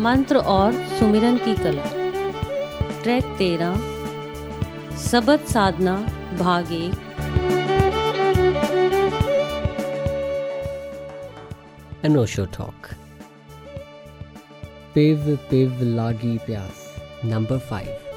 मंत्र और सुमिरन की कला। ट्रैक तेरा, सबद साधना, भाग एक। अनोशो टॉक पिव पिव लागी प्यास नंबर फाइव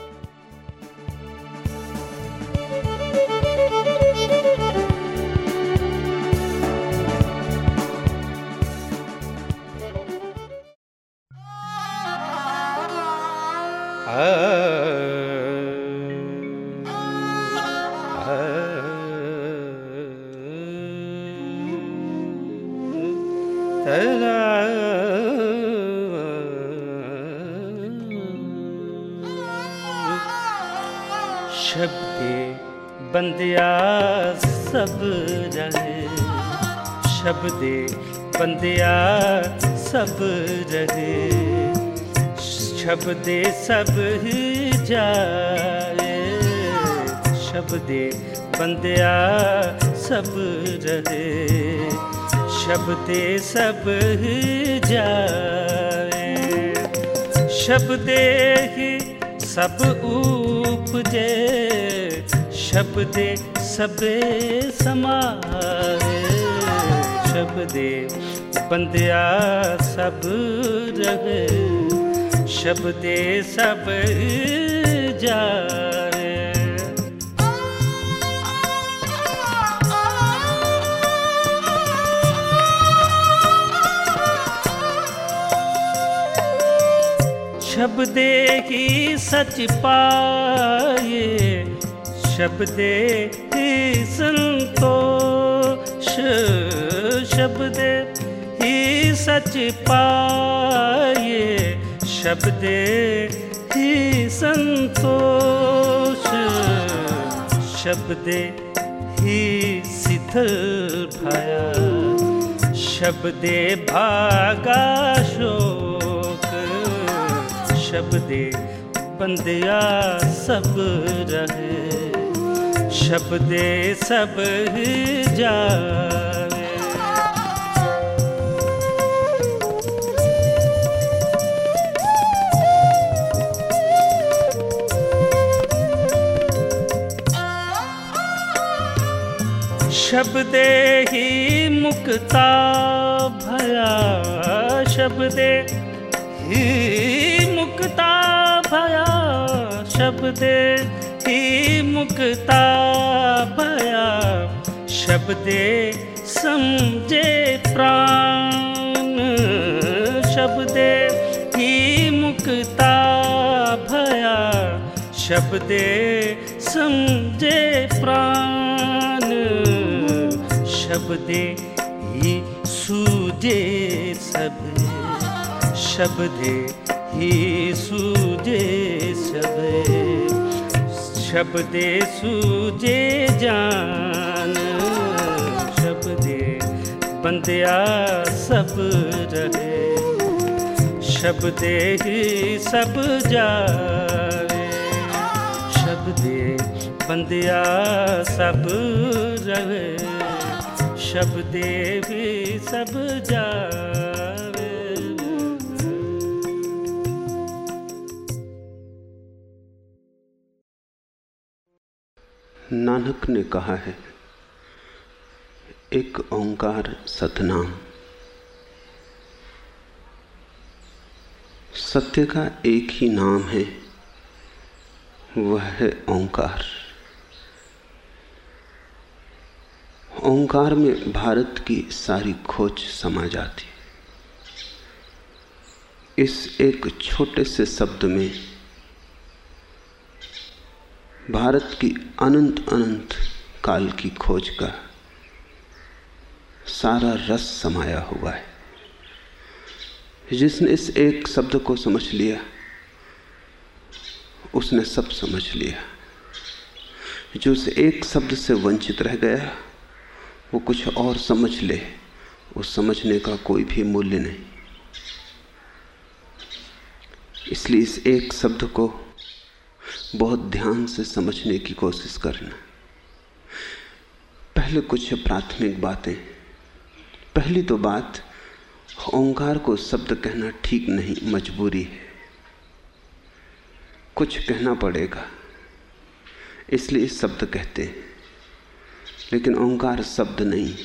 शब्दे सब जाए। शब्दे बंदिया सब रहे। शब्दे सब जाए। शब्दे ही सब उपजे। शब्दे सबे समाए। शब्दे बंदिया सब रहे। शब्दे सब जा शब्दे ही सच पाए शब्दे ही संतोष शब्दे ही सच पाए। शब्दे ही संतोष। शब्दे ही शीतल भाया। शब्दे भागा शोक। शब्दे बंदिया सब रहे। शब्दे सब जावे शब्दे ही मुक्ता भया। शब्दे ही मुक्ता भया। शब्दे ही मुक्ता भया। शब्दे समझे प्राण। शब्दे ही मुक्ता भया। शब्दे समझे प्राण। शब्दे ही सूझे सब। शब्दे ही सूझे सब। शब्दे सूझे जान। शब्दे बंदिया सब रहे। शब्दे ही सब जावे शब्दे बंदिया सब रहे। शब्दे भी सब जावे। नानक ने कहा है, एक ओंकार सतनाम। सत्य का एक ही नाम है, वह है ओंकार। ओंकार में भारत की सारी खोज समा जाती। इस एक छोटे से शब्द में भारत की अनंत अनंत काल की खोज का सारा रस समाया हुआ है। जिसने इस एक शब्द को समझ लिया, उसने सब समझ लिया। जो उस एक शब्द से वंचित रह गया वो कुछ और समझ ले उस समझने का कोई भी मूल्य नहीं। इसलिए इस एक शब्द को बहुत ध्यान से समझने की कोशिश करना। पहले कुछ प्राथमिक बातें। पहली तो बात, ओंकार को शब्द कहना ठीक नहीं, मजबूरी है। कुछ कहना पड़ेगा, इसलिए शब्द कहते हैं। लेकिन ओंकार शब्द नहीं।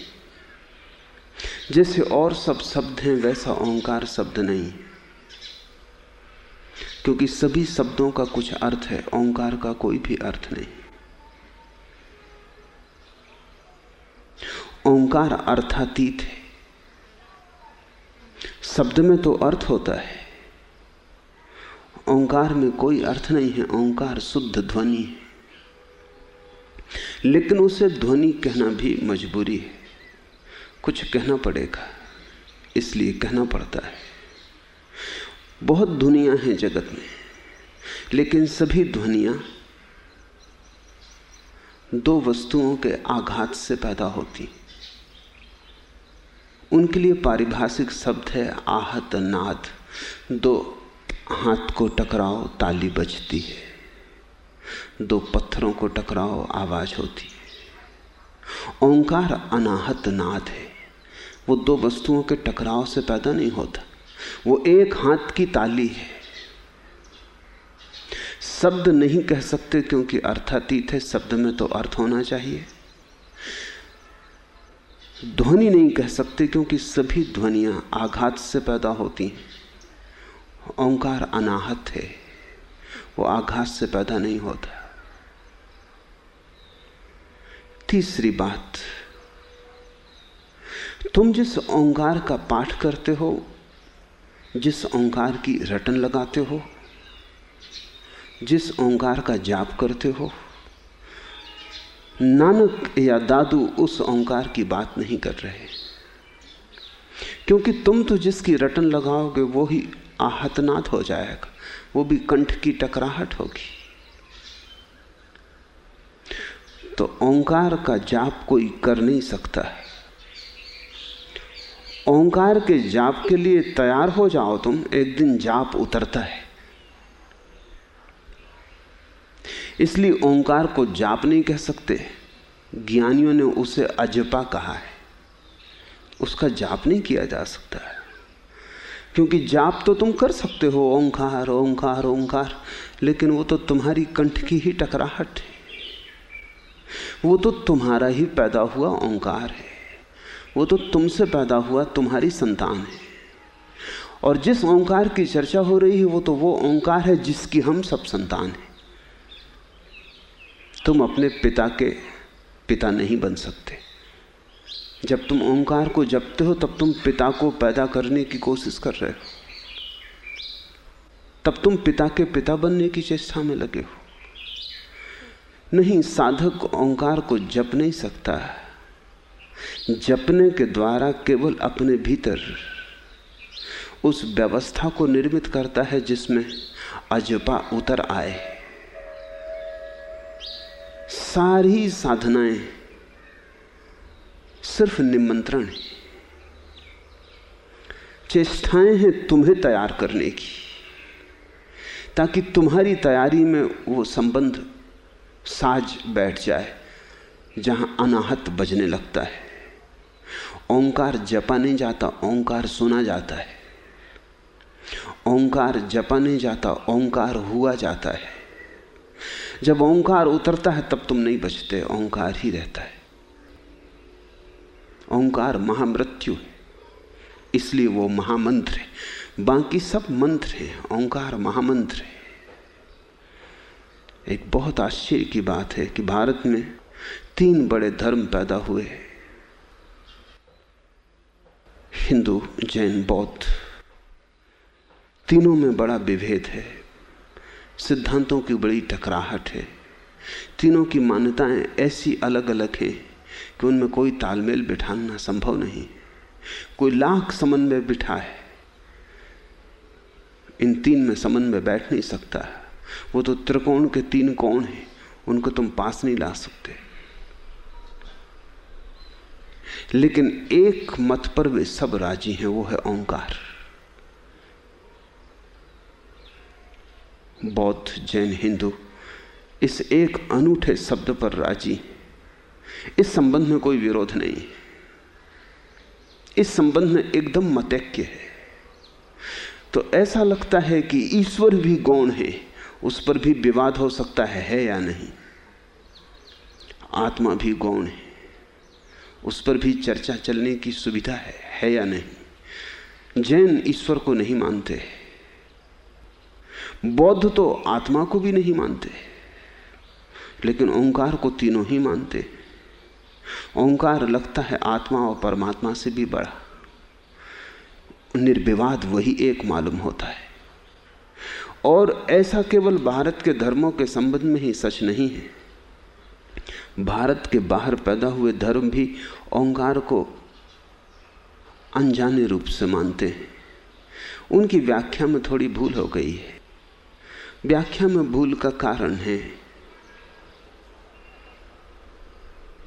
जैसे और सब शब्द हैं, वैसा ओंकार शब्द नहीं। क्योंकि सभी शब्दों का कुछ अर्थ है ओंकार का कोई भी अर्थ नहीं। ओंकार अर्थातीत है। शब्द में तो अर्थ होता है। ओंकार में कोई अर्थ नहीं है ओंकार शुद्ध ध्वनि है। लेकिन उसे ध्वनि कहना भी मजबूरी है। कुछ कहना पड़ेगा, इसलिए कहना पड़ता है। बहुत ध्वनिया हैं जगत में, लेकिन सभी ध्वनिया दो वस्तुओं के आघात से पैदा होती। उनके लिए पारिभाषिक शब्द है आहत नाद। दो हाथ को टकराओ ताली बजती है। दो पत्थरों को टकराओ आवाज़ होती है। ओंकार अनाहत नाद है। वो दो वस्तुओं के टकराव से पैदा नहीं होता। वो एक हाथ की ताली है। शब्द नहीं कह सकते क्योंकि अर्थातीत है। शब्द में तो अर्थ होना चाहिए। ध्वनि नहीं कह सकते क्योंकि सभी ध्वनियाँ आघात से पैदा होती हैं। ओंकार अनाहत है। वो आघात से पैदा नहीं होता। तीसरी बात, तुम जिस ओंकार का पाठ करते हो, जिस ओंकार की रटन लगाते हो, जिस ओंकार का जाप करते हो, नानक या दादू उस ओंकार की बात नहीं कर रहे। क्योंकि तुम तो जिसकी रटन लगाओगे, वो ही आहतनाद हो जाएगा। वो भी कंठ की टकराहट होगी। तो ओंकार का जाप कोई कर नहीं सकता है। ओंकार के जाप के लिए तैयार हो जाओ तुम, एक दिन जाप उतरता है। इसलिए ओंकार को जाप नहीं कह सकते। ज्ञानियों ने उसे अजपा कहा है। उसका जाप नहीं किया जा सकता है। क्योंकि जाप तो तुम कर सकते हो, ओंकार ओंकार ओंकार, लेकिन वो तो तुम्हारी कंठ की ही टकराहट है। वो तो तुम्हारा ही पैदा हुआ ओंकार है। वो तो तुमसे पैदा हुआ तुम्हारी संतान है। और जिस ओंकार की चर्चा हो रही है, वो तो वो ओंकार है जिसकी हम सब संतान हैं। तुम अपने पिता के पिता नहीं बन सकते। जब तुम ओंकार को जपते हो, तब तुम पिता को पैदा करने की कोशिश कर रहे हो। तब तुम पिता के पिता बनने की चेष्टा में लगे हो। नहीं, साधक ओंकार को जप नहीं सकता है। जपने के द्वारा केवल अपने भीतर उस व्यवस्था को निर्मित करता है जिसमें अजपा उतर आए। सारी साधनाएँ सिर्फ़ निमंत्रण है। चेष्टाएँ हैं तुम्हें तैयार करने की, ताकि तुम्हारी तैयारी में वो संबंध साज बैठ जाए, जहाँ अनाहत बजने लगता है। ओंकार जपा नहीं जाता, ओंकार सुना जाता है। ओंकार जपा नहीं जाता, ओंकार हुआ जाता है। जब ओंकार उतरता है, तब तुम नहीं बचते, ओंकार ही रहता है। ओंकार महामृत्यु। है इसलिए वो महामंत्र है। बाकी सब मंत्र हैं, ओंकार महामंत्र है। एक बहुत आश्चर्य की बात है कि भारत में तीन बड़े धर्म पैदा हुए हिंदू, जैन, बौद्ध। तीनों में बड़ा विभेद है। सिद्धांतों की बड़ी टकराहट है। तीनों की मान्यताएँ ऐसी अलग अलग हैं कि उनमें कोई तालमेल बिठाना संभव नहीं। कोई लाख समन्वय बिठा है इन तीन में समन्वय बैठ नहीं सकता। वो तो त्रिकोण के तीन कोण हैं। उनको तुम पास नहीं ला सकते। लेकिन एक मत पर वे सब राज़ी हैं, वो है ओंकार। बौद्ध, जैन, हिंदू इस एक अनूठे शब्द पर राज़ी इस संबंध में कोई विरोध नहीं। इस संबंध में एकदम मतैक्य है। तो ऐसा लगता है कि ईश्वर भी गौण है, उस पर भी विवाद हो सकता है है या नहीं? आत्मा भी गौण है, उस पर भी चर्चा चलने की सुविधा है है या नहीं? जैन ईश्वर को नहीं मानते। बौद्ध तो आत्मा को भी नहीं मानते, लेकिन ओंकार को तीनों ही मानते। ओंकार लगता है आत्मा और परमात्मा से भी बड़ा। निर्विवाद वही एक मालूम होता है। और ऐसा केवल भारत के धर्मों के संबंध में ही सच नहीं है। भारत के बाहर पैदा हुए धर्म भी ओंकार को अनजाने रूप से मानते हैं। उनकी व्याख्या में थोड़ी भूल हो गई है। व्याख्या में भूल का कारण है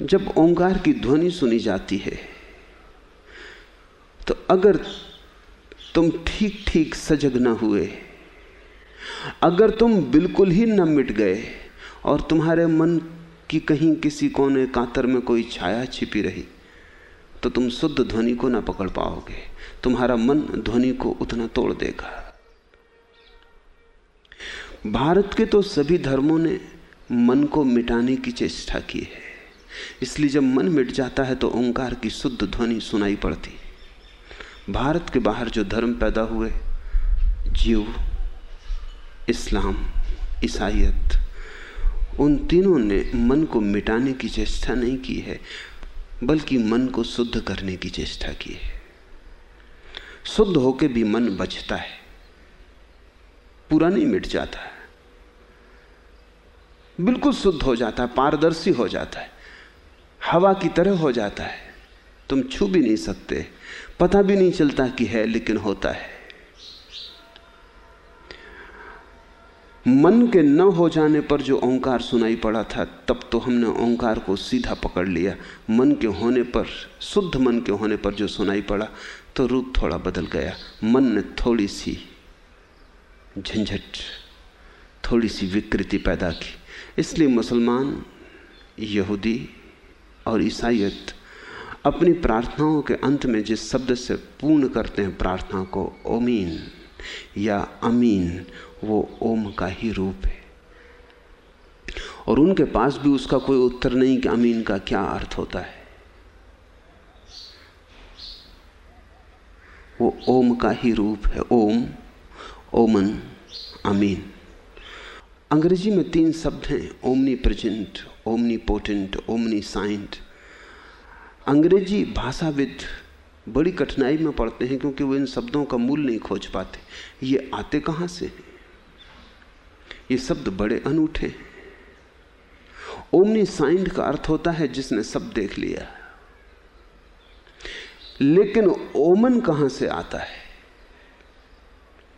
जब ओंकार की ध्वनि सुनी जाती है तो अगर तुम ठीक ठीक सजग न हुए, अगर तुम बिल्कुल ही न मिट गए, और तुम्हारे मन की कहीं किसी कोने कातर में कोई छाया छिपी रही तो तुम शुद्ध ध्वनि को ना पकड़ पाओगे। तुम्हारा मन ध्वनि को उतना तोड़ देगा। भारत के तो सभी धर्मों ने मन को मिटाने की चेष्टा की है। इसलिए जब मन मिट जाता है तो ओंकार की शुद्ध ध्वनि सुनाई पड़ती। भारत के बाहर जो धर्म पैदा हुए, जीव, इस्लाम ईसाइत उन तीनों ने मन को मिटाने की चेष्टा नहीं की है, बल्कि मन को शुद्ध करने की चेष्टा की है। शुद्ध होके भी मन बचता है, पूरा नहीं मिट जाता। है बिल्कुल शुद्ध हो जाता है पारदर्शी हो जाता है। हवा की तरह हो जाता है। तुम छू भी नहीं सकते, पता भी नहीं चलता कि है, लेकिन होता है। मन के न हो जाने पर जो ओंकार सुनाई पड़ा था, तब तो हमने ओंकार को सीधा पकड़ लिया। मन के होने पर, शुद्ध मन के होने पर जो सुनाई पड़ा तो रूप थोड़ा बदल गया। मन ने थोड़ी सी झंझट, थोड़ी सी विकृति पैदा की। इसलिए मुसलमान, यहूदी और ईसाइत अपनी प्रार्थनाओं के अंत में जिस शब्द से पूर्ण करते हैं प्रार्थना को, ओमीन या अमीन, वो ओम का ही रूप है। और उनके पास भी उसका कोई उत्तर नहीं कि अमीन का क्या अर्थ होता है। वो ओम का ही रूप है, ओम, ओमन, अमीन। अंग्रेज़ी में तीन शब्द हैं omnipresent omnipotent omniscient अंग्रेज़ी भाषाविद बड़ी कठिनाई में पड़ते हैं क्योंकि वो इन शब्दों का मूल नहीं खोज पाते। ये आते कहाँ से हैं? ये शब्द बड़े अनूठे हैं। ओमनी साइंड का अर्थ होता है जिसने सब देख लिया। लेकिन ओमन कहाँ से आता है?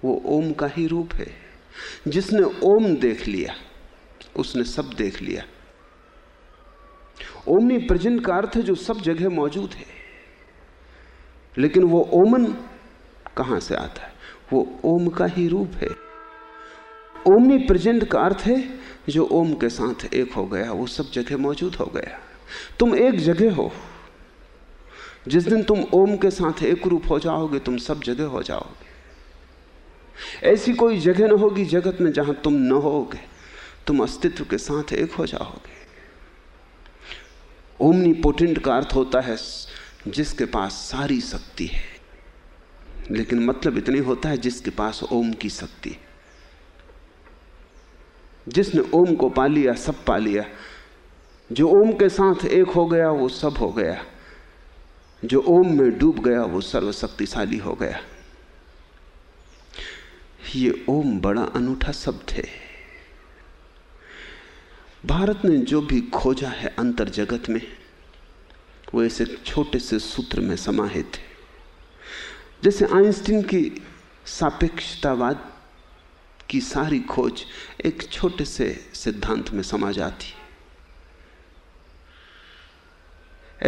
वो ओम का ही रूप है। जिसने ओम देख लिया, उसने सब देख लिया। ओमनी प्रेजेंट का अर्थ है जो सब जगह मौजूद है। लेकिन वो ओमन कहाँ से आता है? वो ओम का ही रूप है। ओमनी प्रेजेंट का अर्थ है जो ओम के साथ एक हो गया, वो सब जगह मौजूद हो गया। तुम एक जगह हो। जिस दिन तुम ओम के साथ एक रूप हो जाओगे, तुम सब जगह हो जाओगे। ऐसी कोई जगह न होगी जगत में जहाँ तुम न होगे, तुम अस्तित्व के साथ एक हो जाओगे। ओमनी पोटेंट का अर्थ होता है जिसके पास सारी शक्ति है। लेकिन मतलब इतने होता है जिसके पास ओम की शक्ति जिसने ओम को पा लिया, सब पा लिया। जो ओम के साथ एक हो गया, वो सब हो गया। जो ओम में डूब गया, वो सर्वशक्तिशाली हो गया। ये ओम बड़ा अनूठा शब्द है। भारत ने जो भी खोजा है अंतर जगत में, वो ऐसे छोटे से सूत्र में समाहित है। जैसे आइंस्टीन की सापेक्षतावाद की सारी खोज एक छोटे से सिद्धांत में समा जाती है।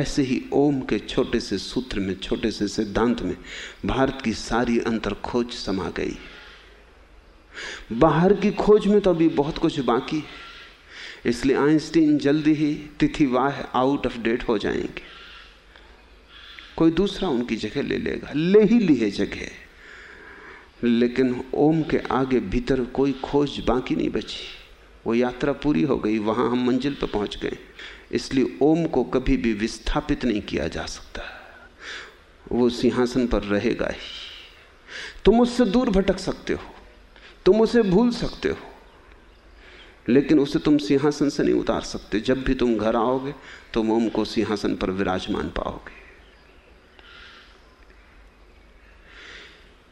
ऐसे ही ओम के छोटे से सूत्र में, छोटे से सिद्धांत में भारत की सारी अंतर खोज समा गई। बाहर की खोज में तो अभी बहुत कुछ बाकी है। इसलिए आइंस्टीन जल्दी ही तिथिवाह आउट ऑफ़ डेट हो जाएँगे। कोई दूसरा उनकी जगह ले लेगा, ले ही लिए जगह। लेकिन ओम के आगे भीतर कोई खोज बाकी नहीं बची। वो यात्रा पूरी हो गई, वहाँ हम मंजिल पर पहुँच गए। इसलिए ओम को कभी भी विस्थापित नहीं किया जा सकता। वो सिंहासन पर रहेगा ही। तुम उससे दूर भटक सकते हो। तुम उसे भूल सकते हो। लेकिन उसे तुम सिंहासन से नहीं उतार सकते। जब भी तुम घर आओगे तुम ओम को सिंहासन पर विराजमान पाओगे।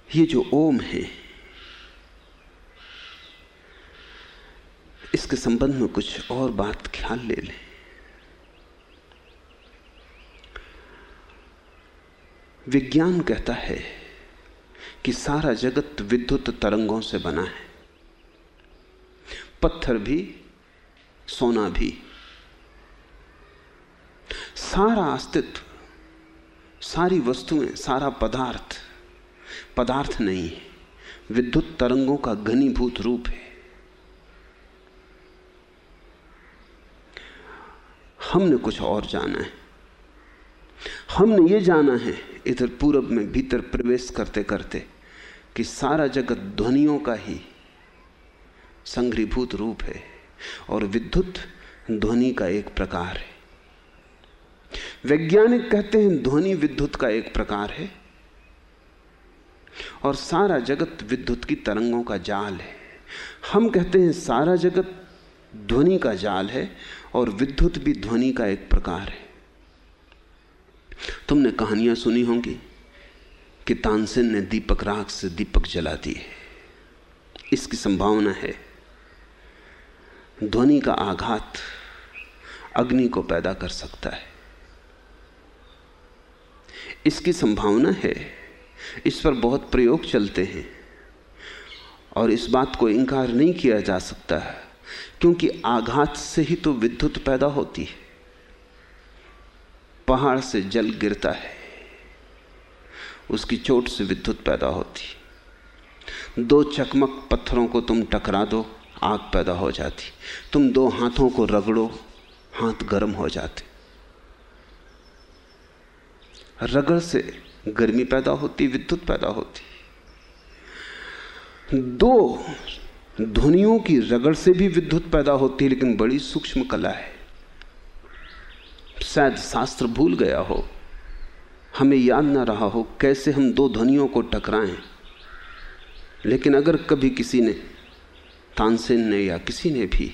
ये जो ओम है, इसके संबंध में कुछ और बात ख्याल ले लें। विज्ञान कहता है कि सारा जगत विद्युत तरंगों से बना है। पत्थर भी, सोना भी। सारा अस्तित्व, सारी वस्तुएँ, सारा पदार्थ पदार्थ नहीं है। विद्युत तरंगों का घनीभूत रूप है। हमने कुछ और जाना है। हमने ये जाना है, इधर पूरब में भीतर प्रवेश करते करते कि सारा जगत ध्वनियों का ही संग्रीभूत रूप है और विद्युत ध्वनि का एक प्रकार है। वैज्ञानिक कहते हैं ध्वनि विद्युत का एक प्रकार है और सारा जगत विद्युत की तरंगों का जाल है। हम कहते हैं सारा जगत ध्वनि का जाल है और विद्युत भी ध्वनि का एक प्रकार है। तुमने कहानियाँ सुनी होंगी कि तानसेन ने दीपक राख से दीपक जला दिए। इसकी संभावना है ध्वनि का आघात अग्नि को पैदा कर सकता है। इसकी संभावना है, इस पर बहुत प्रयोग चलते हैं और इस बात को इनकार नहीं किया जा सकता है, क्योंकि आघात से ही तो विद्युत पैदा होती है। पहाड़ से जल गिरता है, उसकी चोट से विद्युत पैदा होती दो चकमक पत्थरों को तुम टकरा दो आग पैदा हो जाती। तुम दो हाथों को रगड़ो, हाथ गर्म हो जाते। रगड़ से गर्मी पैदा होती, विद्युत पैदा होती। दो ध्वनियों की रगड़ से भी विद्युत पैदा होती है लेकिन बड़ी सूक्ष्म कला है। शायद शास्त्र भूल गया हो। हमें याद ना रहा हो कैसे हम दो ध्वनियों को टकराएँ। लेकिन अगर कभी किसी ने तानसेन ने या किसी ने भी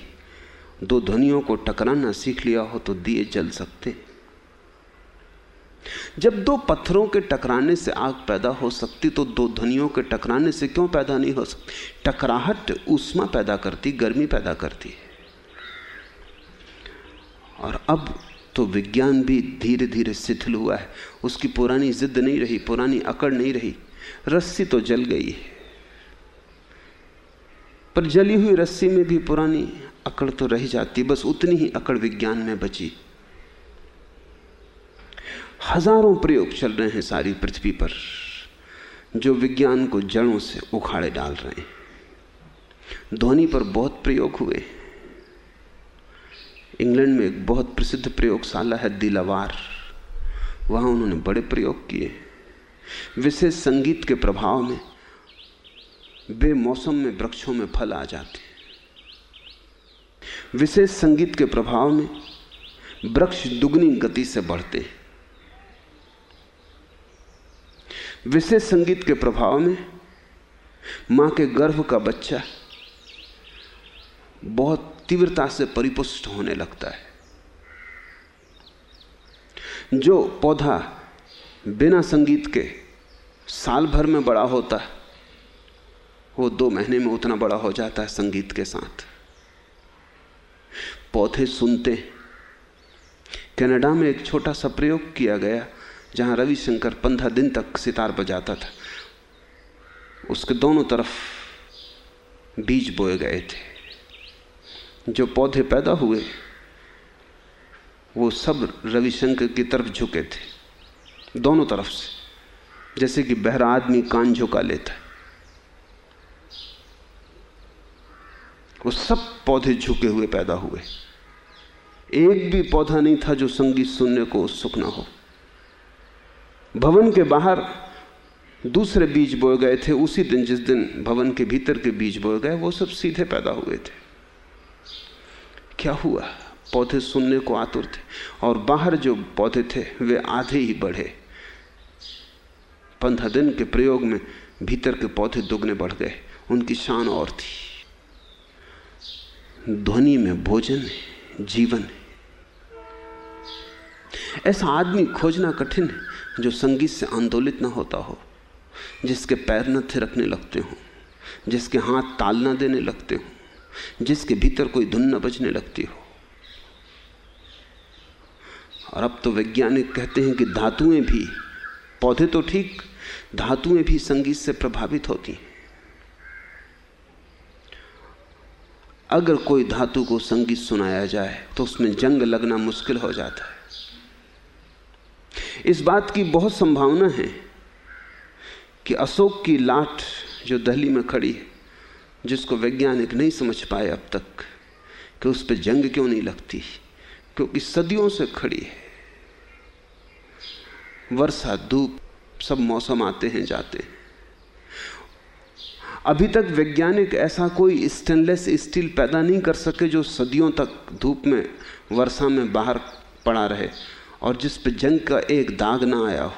दो ध्वनियों को टकराना सीख लिया हो तो दिए जल सकते। जब दो पत्थरों के टकराने से आग पैदा हो सकती तो दो ध्वनियों के टकराने से क्यों पैदा नहीं हो सकती? टकराहट उष्मा पैदा करती, गर्मी पैदा करती है। और अब तो विज्ञान भी धीरे धीरे शिथिल हुआ है। उसकी पुरानी जिद नहीं रही, पुरानी अकड़ नहीं रही। रस्सी तो जल गई है। पर जली हुई रस्सी में भी पुरानी अकड़ तो रह जाती, बस उतनी ही अकड़ विज्ञान में बची। हज़ारों प्रयोग चल रहे हैं सारी पृथ्वी पर, जो विज्ञान को जड़ों से उखाड़े डाल रहे हैं। ध्वनि पर बहुत प्रयोग हुए। इंग्लैंड में एक बहुत प्रसिद्ध प्रयोगशाला है, दिलावार। वहाँ उन्होंने बड़े प्रयोग किए। विशेष संगीत के प्रभाव में बेमौसम में, वृक्षों में फल आ जाते हैं। विशेष संगीत के प्रभाव में वृक्ष दुगनी गति से बढ़ते हैं। विशेष संगीत के प्रभाव में माँ के गर्भ का बच्चा बहुत तीव्रता से परिपुष्ट होने लगता है। जो पौधा बिना संगीत के साल भर में बड़ा होता है वो दो महीने में उतना बड़ा हो जाता है संगीत के साथ। पौधे सुनते कनाडा में एक छोटा सा प्रयोग किया गया, जहाँ रविशंकर पंद्रह दिन तक सितार बजाता था। उसके दोनों तरफ़ बीज बोए गए थे। जो पौधे पैदा हुए, वो सब रविशंकर की तरफ़ झुके थे, दोनों तरफ़ से। जैसे कि बहरा आदमी कान झुका लेता। वो सब पौधे झुके हुए पैदा हुए। एक भी पौधा नहीं था जो संगीत सुनने को उत्सुक ना हो। भवन के बाहर दूसरे बीज बोए गए थे, उसी दिन जिस दिन भवन के भीतर के बीज बोए गए, वो सब सीधे पैदा हुए थे। क्या हुआ? पौधे सुनने को आतुर थे और बाहर जो पौधे थे, वे आधे ही बढ़े। पंद्रह दिन के प्रयोग में भीतर के पौधे दुगने बढ़ गए, उनकी शान और थी। ध्वनि में भोजन है, जीवन है। ऐसा आदमी खोजना कठिन है जो संगीत से आंदोलित ना होता हो, जिसके पैर न थिरकने लगते हो, जिसके हाथ ताल न देने लगते हो, जिसके भीतर कोई धुन न बजने लगती हो। और अब तो वैज्ञानिक कहते हैं कि धातुएँ भी, पौधे तो ठीक, धातुएँ भी संगीत से प्रभावित होती हैं। अगर कोई धातु को संगीत सुनाया जाए तो उसमें जंग लगना मुश्किल हो जाता है। इस बात की बहुत संभावना है कि अशोक की लाट जो दहली में खड़ी है, जिसको वैज्ञानिक नहीं समझ पाए अब तक, कि उस पर जंग क्यों नहीं लगती, क्योंकि सदियों से खड़ी है। वर्षा, धूप, सब मौसम आते हैं, जाते हैं। अभी तक वैज्ञानिक ऐसा कोई स्टेनलेस स्टील पैदा नहीं कर सके जो सदियों तक धूप में, वर्षा में बाहर पड़ा रहे और जिस पे जंग का एक दाग ना आया हो।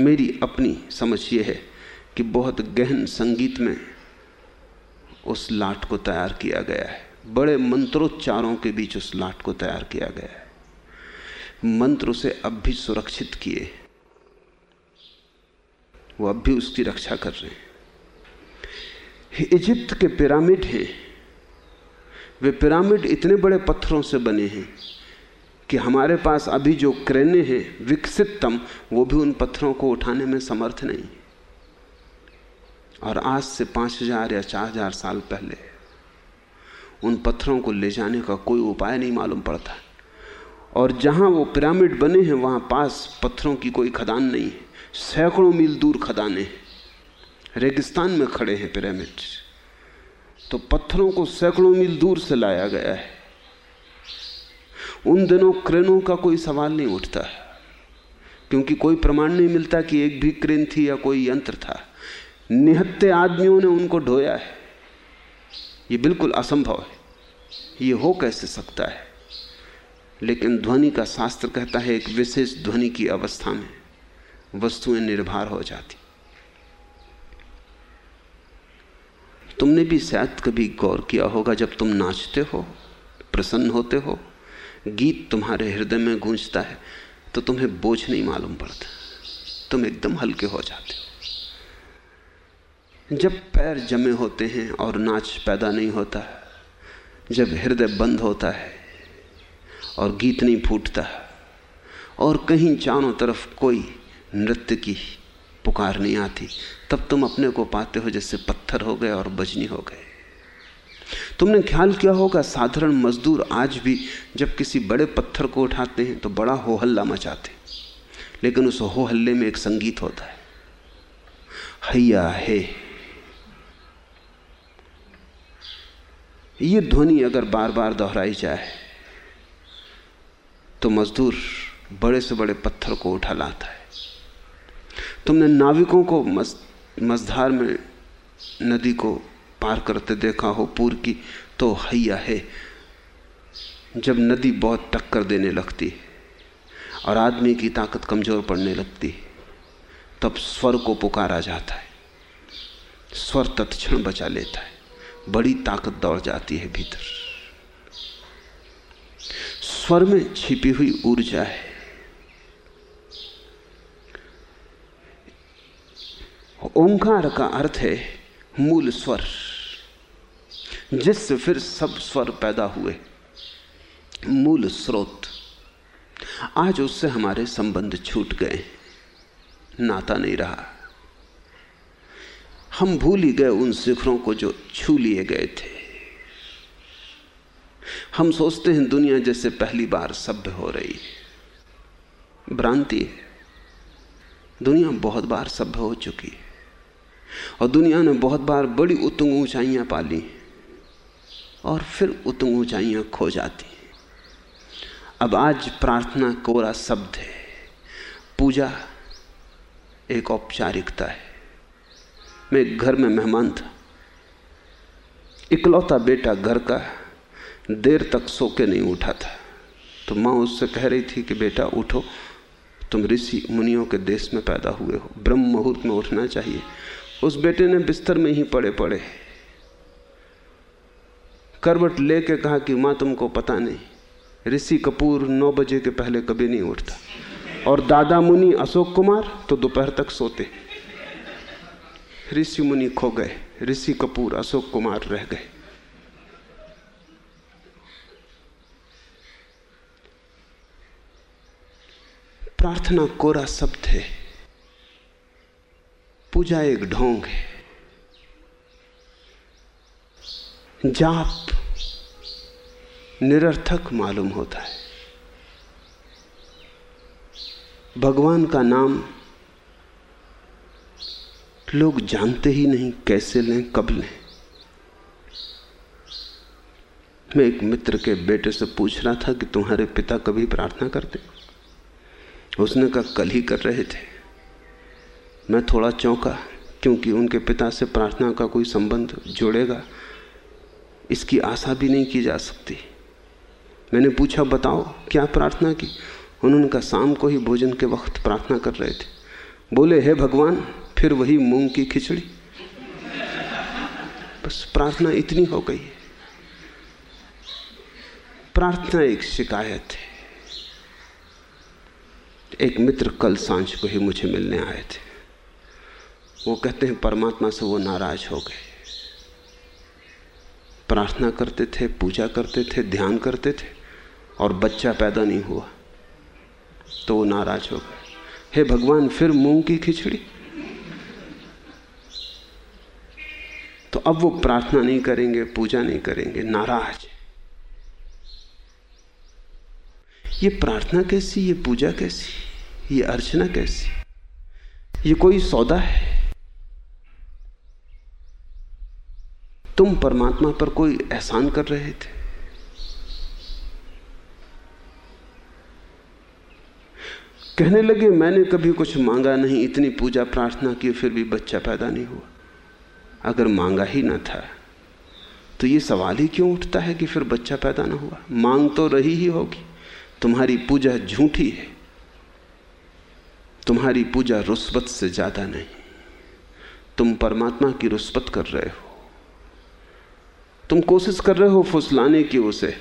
मेरी अपनी समझ ये है कि बहुत गहन संगीत में उस लाट को तैयार किया गया है। बड़े मंत्रोच्चारों के बीच उस लाट को तैयार किया गया है। मंत्र उसे अब भी सुरक्षित किए। वो अब भी उसकी रक्षा कर रहे हैं। इजिप्त के पिरामिड हैं। वे पिरामिड इतने बड़े पत्थरों से बने हैं कि हमारे पास अभी जो क्रेने हैं, विकसिततम, वो भी उन पत्थरों को उठाने में समर्थ नहीं। और आज से पाँच हज़ार या चार हज़ार साल पहले उन पत्थरों को ले जाने का कोई उपाय नहीं मालूम पड़ता। और जहाँ वो पिरामिड बने हैं, वहाँ पास पत्थरों की कोई खदान नहीं है। सैकड़ों मील दूर खदाने रेगिस्तान में खड़े हैं पिरामिड। तो पत्थरों को सैकड़ों मील दूर से लाया गया है। उन दिनों क्रेनों का कोई सवाल नहीं उठता। क्योंकि कोई प्रमाण नहीं मिलता कि एक भी क्रेन थी या कोई यंत्र था। निहत्ते आदमियों ने उनको ढोया है। ये बिल्कुल असंभव है। ये हो कैसे सकता है? लेकिन ध्वनि का शास्त्र कहता है, एक विशेष ध्वनि की अवस्था में। वस्तुएँ निर्भर हो जाती। तुमने भी शायद कभी गौर किया होगा, जब तुम नाचते हो, प्रसन्न होते हो, गीत तुम्हारे हृदय में गूंजता है तो तुम्हें बोझ नहीं मालूम पड़ता। तुम एकदम हल्के हो जाते हो। जब पैर जमे होते हैं और नाच पैदा नहीं होता, जब हृदय बंद होता है और गीत नहीं फूटता, और कहीं चारों तरफ़ कोई नृत्य की पुकार नहीं आती। तब तुम अपने को पाते हो जैसे पत्थर हो गए और बजनी हो गए। तुमने ख्याल किया होगा, साधारण मजदूर आज भी जब किसी बड़े पत्थर को उठाते हैं तो बड़ा हो हल्ला मचाते लेकिन उस हो हल्ले में एक संगीत होता है। हैया है। ये ध्वनि अगर बार बार दोहराई जाए तो मजदूर बड़े से बड़े पत्थर को उठा लाता है। तुमने नाविकों को मस, मझधार में नदी को पार करते देखा हो, पूर की तो हैया है, जब नदी बहुत टक्कर देने लगती है और आदमी की ताकत कमज़ोर पड़ने लगती है, तब स्वर को पुकारा जाता है। स्वर तत्क्षण बचा लेता है, बड़ी ताकत दौड़ जाती है भीतर। स्वर में छिपी हुई ऊर्जा है ओंकार का अर्थ है मूल स्वर, जिससे फिर सब स्वर पैदा हुए। मूल स्रोत। आज उससे हमारे संबंध छूट गए, नाता नहीं रहा। हम भूल ही गए उन शिखरों को जो छू लिए गए थे। हम सोचते हैं दुनिया जैसे पहली बार सभ्य हो रही है। भ्रांति है। दुनिया बहुत बार सभ्य हो चुकी है। और दुनिया ने बहुत बार बड़ी उतुंग ऊंचाइयाँ पाली और फिर उतुंग ऊंचाइयाँ खो जाती। अब आज प्रार्थना कोरा शब्द है। पूजा एक औपचारिकता है। मैं घर में मेहमान था। इकलौता बेटा घर का देर तक सो के नहीं उठा था। तो माँ उससे कह रही थी कि बेटा उठो, तुम ऋषि मुनियों के देश में पैदा हुए हो। ब्रह्म मुहूर्त में उठना चाहिए। उस बेटे ने बिस्तर में ही पड़े पड़े। करवट लेके कहा कि माँ, तुमको पता नहीं, ऋषि कपूर नौ बजे के पहले कभी नहीं उठता। और दादा मुनि अशोक कुमार तो दोपहर तक सोते। ऋषि मुनि खो गए, ऋषि कपूर अशोक कुमार रह गए। प्रार्थना कोरा शब्द है। पूजा एक ढोंग है। जाप निरर्थक मालूम होता है। भगवान का नाम लोग जानते ही नहीं कैसे लें, कब लें। मैं एक मित्र के बेटे से पूछ रहा था कि तुम्हारे पिता कभी प्रार्थना करते? उसने कहा, कल ही कर रहे थे। मैं थोड़ा चौंका, क्योंकि उनके पिता से प्रार्थना का कोई संबंध जोड़ेगा। इसकी आशा भी नहीं की जा सकती। मैंने पूछा, बताओ, क्या प्रार्थना की? उन्होंने कहा, शाम को ही भोजन के वक्त प्रार्थना कर रहे थे। बोले, हे भगवान, फिर वही मूंग की खिचड़ी? बस प्रार्थना इतनी हो गई प्रार्थना एक शिकायत है। एक मित्र कल साँझ को ही मुझे मिलने आए थे। वो कहते हैं, परमात्मा से वो नाराज़ हो गए। प्रार्थना करते थे, पूजा करते थे, ध्यान करते थे, और बच्चा पैदा नहीं हुआ तो वो नाराज़ हो गए। हे भगवान, फिर मूंग की खिचड़ी? तो अब वो प्रार्थना नहीं करेंगे, पूजा नहीं करेंगे, नाराज़ ये प्रार्थना कैसी, ये पूजा कैसी, ये अर्चना कैसी? ये कोई सौदा है? तुम परमात्मा पर कोई एहसान कर रहे थे? कहने लगे, मैंने कभी कुछ मांगा नहीं, इतनी पूजा प्रार्थना की, फिर भी बच्चा पैदा नहीं हुआ। अगर मांगा ही ना था तो ये सवाल ही क्यों उठता है कि फिर बच्चा पैदा ना हुआ? मांग तो रही ही होगी। तुम्हारी पूजा झूठी है। तुम्हारी पूजा रुस्बत से ज़्यादा नहीं। तुम परमात्मा की रुस्बत कर रहे हो। तुम कोशिश कर रहे हो फुसलाने की उसे,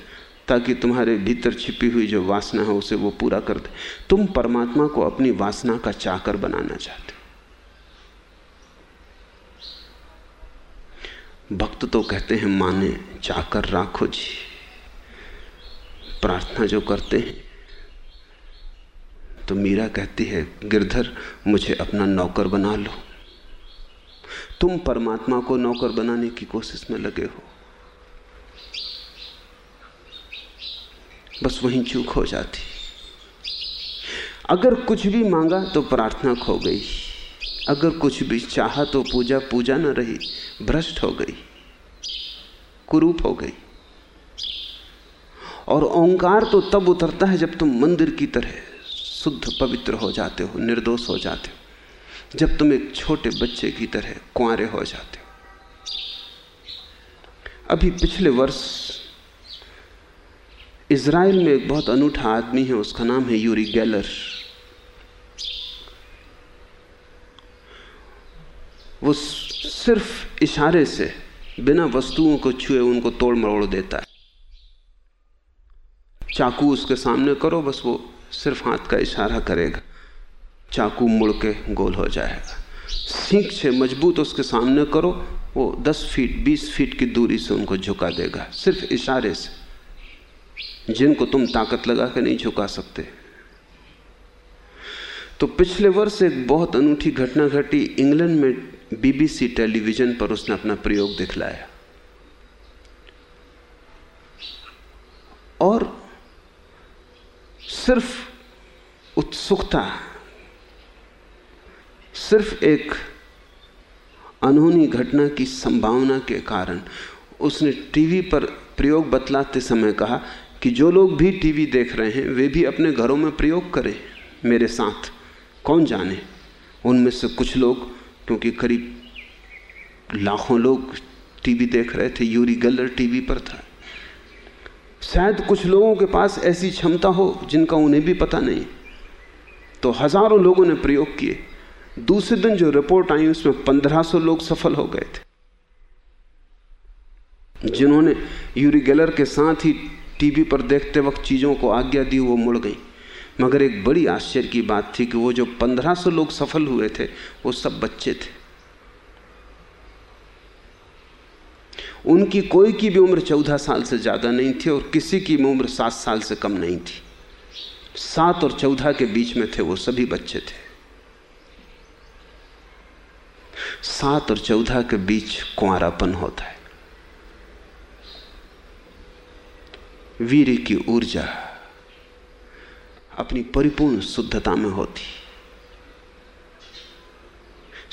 ताकि तुम्हारे भीतर छिपी हुई जो वासना है उसे वो पूरा कर दे। तुम परमात्मा को अपनी वासना का चाकर बनाना चाहते हो। भक्त तो कहते हैं, माने चाकर राखो जी। प्रार्थना जो करते हैं तो मीरा कहती है, गिरधर, मुझे अपना नौकर बना लो। तुम परमात्मा को नौकर बनाने की कोशिश में लगे हो। बस वहीं चूक हो जाती। अगर कुछ भी मांगा तो प्रार्थना खो गई। अगर कुछ भी चाहा तो पूजा पूजा न रही, भ्रष्ट हो गई, कुरूप हो गई। और ओंकार तो तब उतरता है जब तुम मंदिर की तरह शुद्ध, पवित्र हो जाते हो, निर्दोष हो जाते हो। जब तुम एक छोटे बच्चे की तरह कुआरे हो जाते हो। अभी पिछले वर्ष इसराइल में एक बहुत अनूठा आदमी है, उसका नाम है यूरी गैलर। वो सिर्फ़ इशारे से बिना वस्तुओं को छुए उनको तोड़ मरोड़ देता है। चाकू उसके सामने करो, बस वो सिर्फ़ हाथ का इशारा करेगा। चाकू मुड़ के गोल हो जाएगा। सीख से मज़बूत उसके सामने करो, वो दस फीट, बीस फीट की दूरी से उनको झुका देगा, सिर्फ़ इशारे से। जिनको तुम ताकत लगा के नहीं झुका सकते। तो पिछले वर्ष एक बहुत अनूठी घटना घटी। इंग्लैंड में बीबीसी टेलीविज़न पर उसने अपना प्रयोग दिखलाया। और सिर्फ़ उत्सुकता, सिर्फ़ एक अनहोनी घटना की संभावना के कारण उसने टीवी पर प्रयोग बतलाते समय कहा कि जो लोग भी टीवी देख रहे हैं, वे भी अपने घरों में प्रयोग करें। मेरे साथ कौन जाने? उनमें से कुछ लोग, क्योंकि करीब लाखों लोग टीवी देख रहे थे, यूरी गलर टीवी पर था। शायद कुछ लोगों के पास ऐसी क्षमता हो, जिनका उन्हें भी पता नहीं। तो हज़ारों लोगों ने प्रयोग किए। दूसरे दिन जो रिपोर्ट आई, उसमें पंद्रह सौ लोग सफल हो गए थे, जिन्होंने यूरी गेलर के साथ ही टीवी पर देखते वक्त चीज़ों को आज्ञा दी, वो मुड़ गई। मगर एक बड़ी आश्चर्य की बात थी कि वो जो पंद्रह सौ लोग सफल हुए थे, वो सब बच्चे थे। उनकी कोई की भी उम्र चौदह साल से ज़्यादा नहीं थी और किसी की भी उम्र सात साल से कम नहीं थी। सात और चौदह के बीच में थे, वो सभी बच्चे थे। सात और चौदह के बीच कुआरापन होता है। वीर की ऊर्जा अपनी परिपूर्ण शुद्धता में होती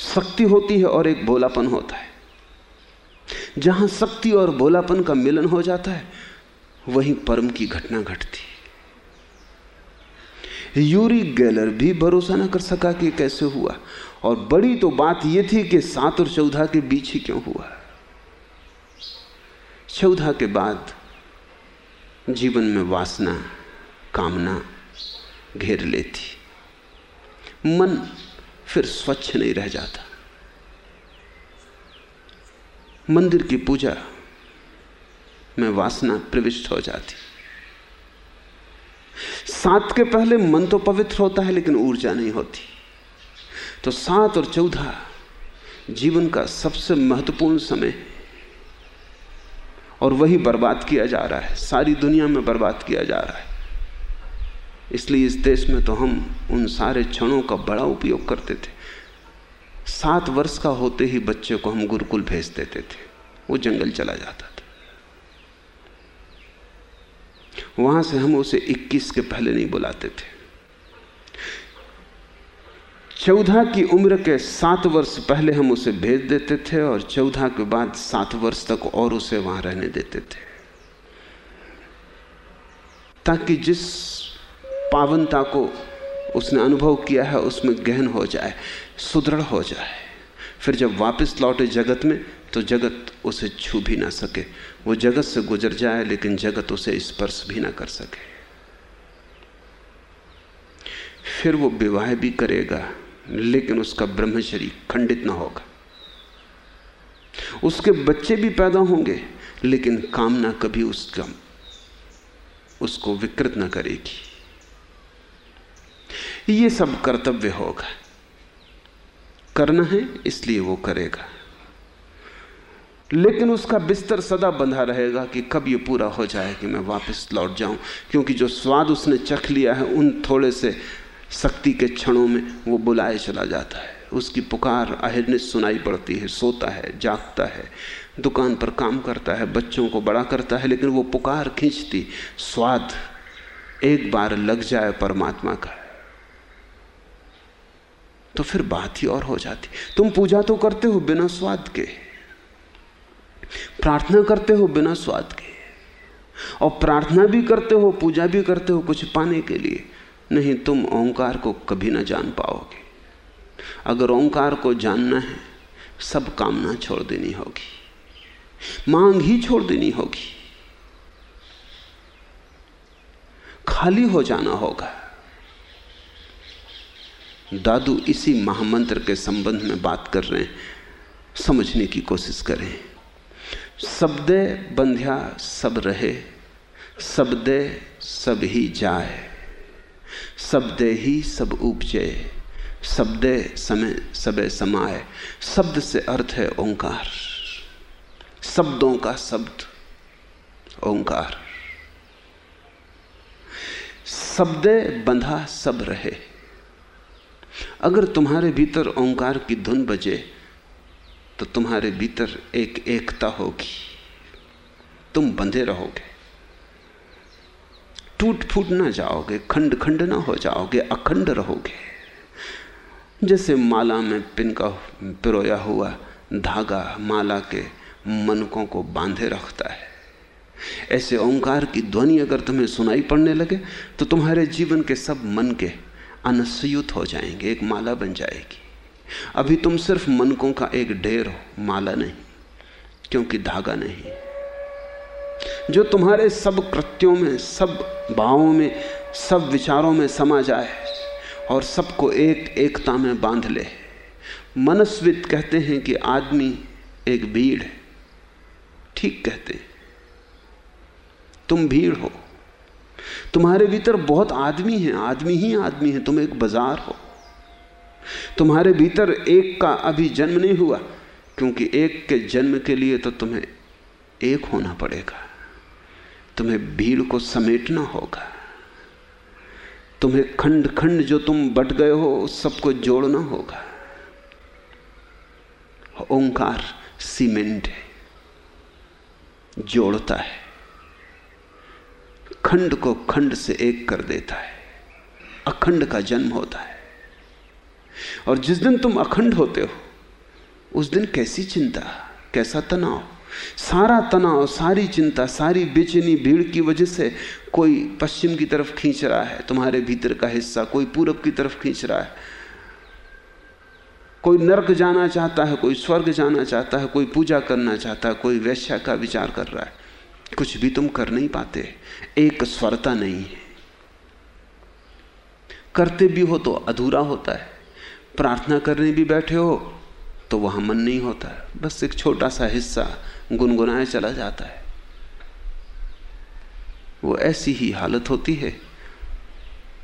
शक्ति होती है और एक भोलापन होता है। जहाँ शक्ति और भोलापन का मिलन हो जाता है, वहीं परम की घटना घटती यूरी गैलर भी भरोसा ना कर सका कि कैसे हुआ, और बड़ी तो बात यह थी कि सात और चौदह के बीच ही क्यों हुआ। चौदह के बाद जीवन में वासना, कामना घेर लेती। मन फिर स्वच्छ नहीं रह जाता। मंदिर की पूजा में वासना प्रविष्ट हो जाती। सात के पहले मन तो पवित्र होता है, लेकिन ऊर्जा नहीं होती। तो सात और चौदह जीवन का सबसे महत्वपूर्ण समय है। और वही बर्बाद किया जा रहा है। सारी दुनिया में बर्बाद किया जा रहा है। इसलिए इस देश में तो हम उन सारे क्षणों का बड़ा उपयोग करते थे। सात वर्ष का होते ही बच्चे को हम गुरुकुल भेज देते थे। वो जंगल चला जाता था। वहाँ से हम उसे 21 के पहले नहीं बुलाते थे। चौदह की उम्र के सात वर्ष पहले हम उसे भेज देते थे और चौदह के बाद सात वर्ष तक और उसे वहाँ रहने देते थे। ताकि जिस पावनता को उसने अनुभव किया है, उसमें गहन हो जाए, सुदृढ़ हो जाए। फिर जब वापस लौटे जगत में तो जगत उसे छू भी ना सके। वो जगत से गुजर जाए, लेकिन जगत उसे स्पर्श भी ना कर सके। फिर वो विवाह भी करेगा। लेकिन उसका ब्रह्मचरी खंडित ना होगा। उसके बच्चे भी पैदा होंगे, लेकिन कामना कभी उसका, उसको विकृत ना करेगी। ये सब कर्तव्य होगा। करना है, इसलिए वो करेगा। लेकिन उसका बिस्तर सदा बंधा रहेगा कि कब ये पूरा हो जाए कि मैं वापस लौट जाऊँ, क्योंकि जो स्वाद उसने चख लिया है, उन थोड़े से शक्ति के क्षणों में वो बुलाए चला जाता है। उसकी पुकार अहिर्नित सुनाई पड़ती है, सोता है, जागता है, दुकान पर काम करता है, बच्चों को बड़ा करता है, लेकिन वो पुकार खींचती, स्वाद एक बार लग जाए परमात्मा का। तो फिर बात ही और हो जाती। तुम पूजा तो करते हो बिना स्वाद के, प्रार्थना करते हो बिना स्वाद के, और प्रार्थना भी करते हो, पूजा भी करते हो कुछ पाने के लिए। नहीं तुम ओंकार को कभी ना जान पाओगे। अगर ओंकार को जानना है, सब कामना छोड़ देनी होगी। मांग ही छोड़ देनी होगी। खाली हो जाना होगा। दादू इसी महामंत्र के संबंध में बात कर रहे हैं। समझने की कोशिश करें। शब्दे बंध्या सब रहे, शब्दे सब ही जाए। शब्दे ही सब उपजे, शब्दे समय सबे समाए शब्द से अर्थ है ओंकार। शब्दों का शब्द, ओंकार। शब्दे बंधा सब रहे। अगर तुम्हारे भीतर ओंकार की धुन बजे तो तुम्हारे भीतर एक एकता होगी। तुम बंधे रहोगे। टूट फूट ना जाओगे खंड खंड ना हो जाओगे, अखंड रहोगे। जैसे माला में पिन का पिरोया हुआ धागा माला के मनकों को बांधे रखता है। ऐसे ओंकार की ध्वनि अगर तुम्हें सुनाई पड़ने लगे तो तुम्हारे जीवन के सब मन के अनस्युत हो जाएँगे, एक माला बन जाएगी। अभी तुम सिर्फ़ मनकों का एक ढेर हो, माला नहीं, क्योंकि धागा नहीं। जो तुम्हारे सब कृत्यों में, सब भावों में, सब विचारों में समा जाए और सबको एक एकता में बाँध ले। मनस्वित कहते हैं कि आदमी एक भीड़ है। ठीक कहते हैं। तुम भीड़ हो। तुम्हारे भीतर बहुत आदमी हैं, आदमी ही आदमी है, तुम एक बाज़ार हो। तुम्हारे भीतर एक का अभी जन्म नहीं हुआ, क्योंकि एक के जन्म के लिए तो तुम्हें एक होना पड़ेगा। तुम्हें भीड़ को समेटना होगा। तुम्हें खंड खंड जो तुम बट गए हो सबको जोड़ना होगा। ओंकार सीमेंट है, जोड़ता है। खंड को खंड से एक कर देता है, अखंड का जन्म होता है। और जिस दिन तुम अखंड होते हो, उस दिन कैसी चिंता, कैसा तनाव सारा तनाव, सारी चिंता, सारी बेचैनी, भीड़ की वजह से कोई पश्चिम की तरफ़ खींच रहा है, तुम्हारे भीतर का हिस्सा, कोई पूरब की तरफ़ खींच रहा है। कोई नर्क जाना चाहता है, कोई स्वर्ग जाना चाहता है, कोई पूजा करना चाहता है, कोई वैश्या का विचार कर रहा है। कुछ भी तुम कर नहीं पाते, एक स्वरता नहीं है। करते भी हो तो अधूरा होता है, प्रार्थना करने भी बैठे हो तो वहाँ मन नहीं होता। है बस एक छोटा सा हिस्सा गुनगुनाए चला जाता है। वो ऐसी ही हालत होती है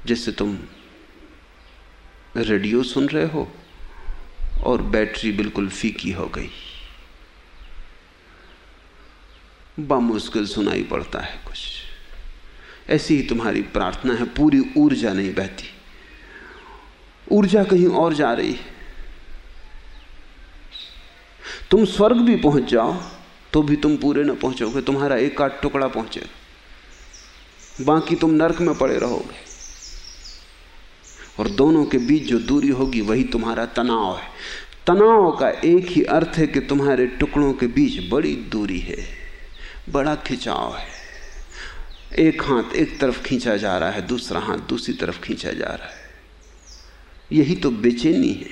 जैसे तुम रेडियो सुन रहे हो और बैटरी बिल्कुल फीकी हो गई। बामुश्किल सुनाई पड़ता है कुछ। ऐसी ही तुम्हारी प्रार्थना है, पूरी ऊर्जा नहीं बहती। ऊर्जा कहीं और जा रही है। तुम स्वर्ग भी पहुँच जाओ। तो भी तुम पूरे न पहुंचोगे, तुम्हारा एक आध टुकड़ा पहुंचेगा बाकी तुम नरक में पड़े रहोगे। और दोनों के बीच जो दूरी होगी, वही तुम्हारा तनाव है। तनाव का एक ही अर्थ है कि तुम्हारे टुकड़ों के बीच बड़ी दूरी है, बड़ा खिंचाव है। एक हाथ एक तरफ़ खींचा जा रहा है, दूसरा हाथ दूसरी तरफ़ खींचा जा रहा है। यही तो बेचैनी है।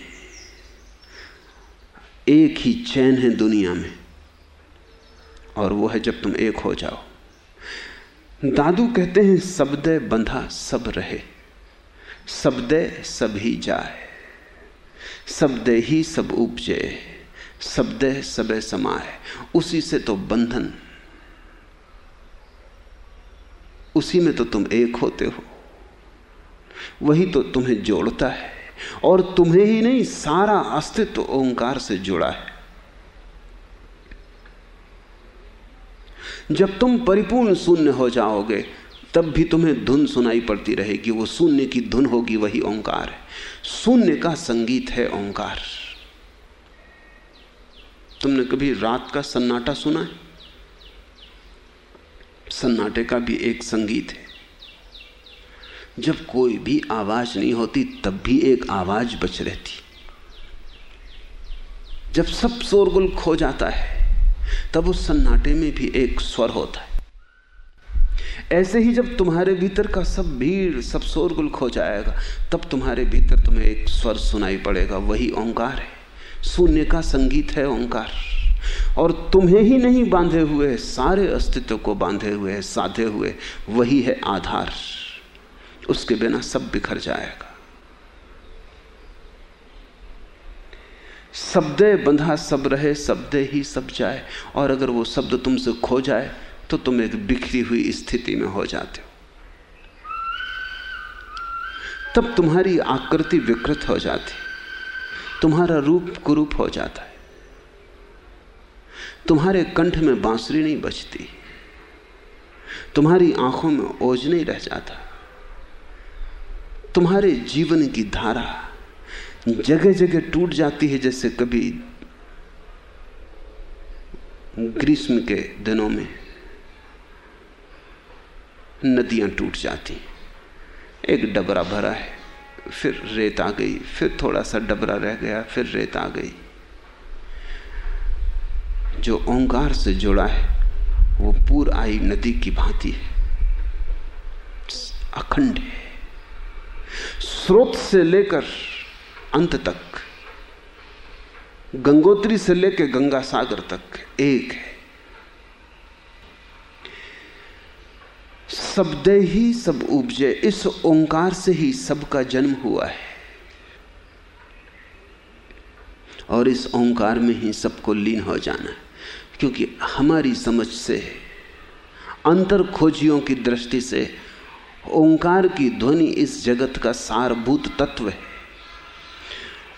एक ही चैन है दुनिया में। और वो है जब तुम एक हो जाओ। दादू कहते हैं शब्द बंधा सब रहे शब्द सभी जाए शब्द ही सब उपजे शब्द सबे समाए, उसी से तो बंधन, उसी में तो तुम एक होते हो। वही तो तुम्हें जोड़ता है और तुम्हें ही नहीं, सारा अस्तित्व ओंकार से जुड़ा है। जब तुम परिपूर्ण शून्य हो जाओगे, तब भी तुम्हें धुन सुनाई पड़ती रहेगी। वो शून्य की धुन होगी, वही ओंकार है। शून्य का संगीत है ओंकार। तुमने कभी रात का सन्नाटा सुना है? सन्नाटे का भी एक संगीत है। जब कोई भी आवाज़ नहीं होती, तब भी एक आवाज़ बच रहती। जब सब शोरगुल खो जाता है तब उस सन्नाटे में भी एक स्वर होता है। ऐसे ही जब तुम्हारे भीतर का सब भीड़, सब शोरगुल खो जाएगा, तब तुम्हारे भीतर तुम्हें एक स्वर सुनाई पड़ेगा, वही ओंकार है। शून्य का संगीत है ओंकार। और तुम्हें ही नहीं बांधे हुए, सारे अस्तित्व को बांधे हुए, साधे हुए, वही है आधार। उसके बिना सब बिखर जाएगा। शब्द बंधा सब रहे, शब्द ही सब जाए। और अगर वो शब्द तुमसे खो जाए तो तुम एक बिखरी हुई स्थिति में हो जाते हो। तब तुम्हारी आकृति विकृत हो जाती, तुम्हारा रूप कुरूप हो जाता है। तुम्हारे कंठ में बांसुरी नहीं बचती तुम्हारी आँखों में ओझ नहीं रह जाता, तुम्हारे जीवन की धारा जगह जगह टूट जाती है जैसे कभी ग्रीष्म के दिनों में नदियाँ टूट जाती एक डबरा भरा है, फिर रेत आ गई, फिर थोड़ा सा डबरा रह गया, फिर रेत आ गई। जो ओंकार से जुड़ा है, वो पूर आई नदी की भांति है। अखंड है। स्रोत से लेकर अंत तक। गंगोत्री से लेकर गंगा सागर तक एक है। शब्द ही सब उपजे, इस ओंकार से ही सबका जन्म हुआ है। और इस ओंकार में ही सबको लीन हो जाना है, क्योंकि हमारी समझ से, अंतर खोजियों की दृष्टि से, ओंकार की ध्वनि इस जगत का सारभूत तत्व है।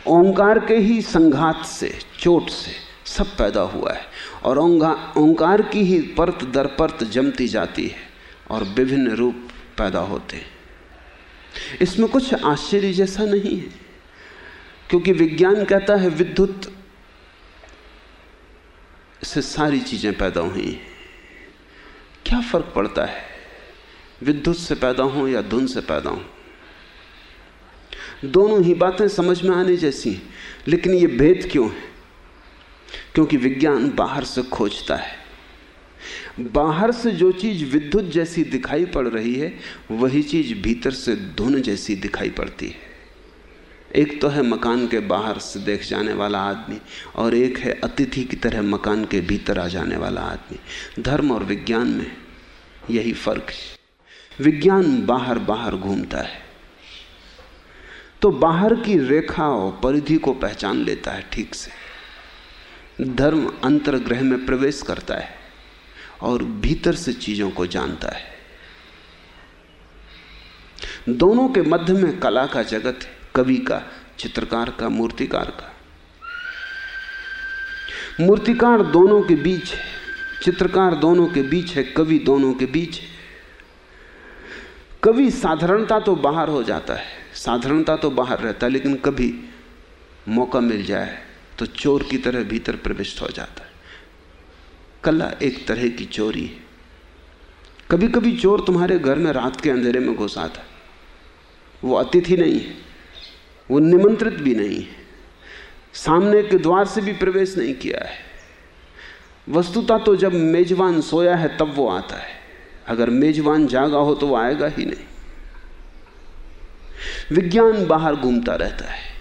ओंकार के ही संघात से, चोट से सब पैदा हुआ है। और ओंकार की ही परत दर परत जमती जाती है और विभिन्न रूप पैदा होते हैं। इसमें कुछ आश्चर्य जैसा नहीं है, क्योंकि विज्ञान कहता है विद्युत से सारी चीज़ें पैदा हुई हैं। क्या फ़र्क पड़ता है? विद्युत से पैदा हो या धुन से पैदा हो? दोनों ही बातें समझ में आने जैसी हैं। लेकिन ये भेद क्यों है? क्योंकि विज्ञान बाहर से खोजता है। बाहर से जो चीज़ विद्युत जैसी दिखाई पड़ रही है, वही चीज़ भीतर से धुन जैसी दिखाई पड़ती है। एक तो है मकान के बाहर से देख जाने वाला आदमी, और एक है अतिथि की तरह मकान के भीतर आ जाने वाला आदमी। धर्म और विज्ञान में यही फ़र्क है। विज्ञान बाहर बाहर घूमता है। तो बाहर की रेखा और परिधि को पहचान लेता है ठीक से। धर्म अंतर्ग्रह में प्रवेश करता है और भीतर से चीज़ों को जानता है। दोनों के मध्य में कला का जगत है, कवि का, चित्रकार का, मूर्तिकार का। मूर्तिकार दोनों के बीच है, चित्रकार दोनों के बीच है, कवि दोनों के बीच है। कवि साधारणता तो बाहर हो जाता है साधारणता तो बाहर रहता है, लेकिन कभी मौका मिल जाए तो चोर की तरह भीतर प्रविष्ट हो जाता है। कला एक तरह की चोरी है। कभी कभी चोर तुम्हारे घर में रात के अंधेरे में घुस आता है। वो अतिथि नहीं है, वो निमंत्रित भी नहीं है। सामने के द्वार से भी प्रवेश नहीं किया है। वस्तुता तो जब मेजबान सोया है, तब वो आता है। अगर मेजबान जागा हो तो वो आएगा ही नहीं। विज्ञान बाहर घूमता रहता है।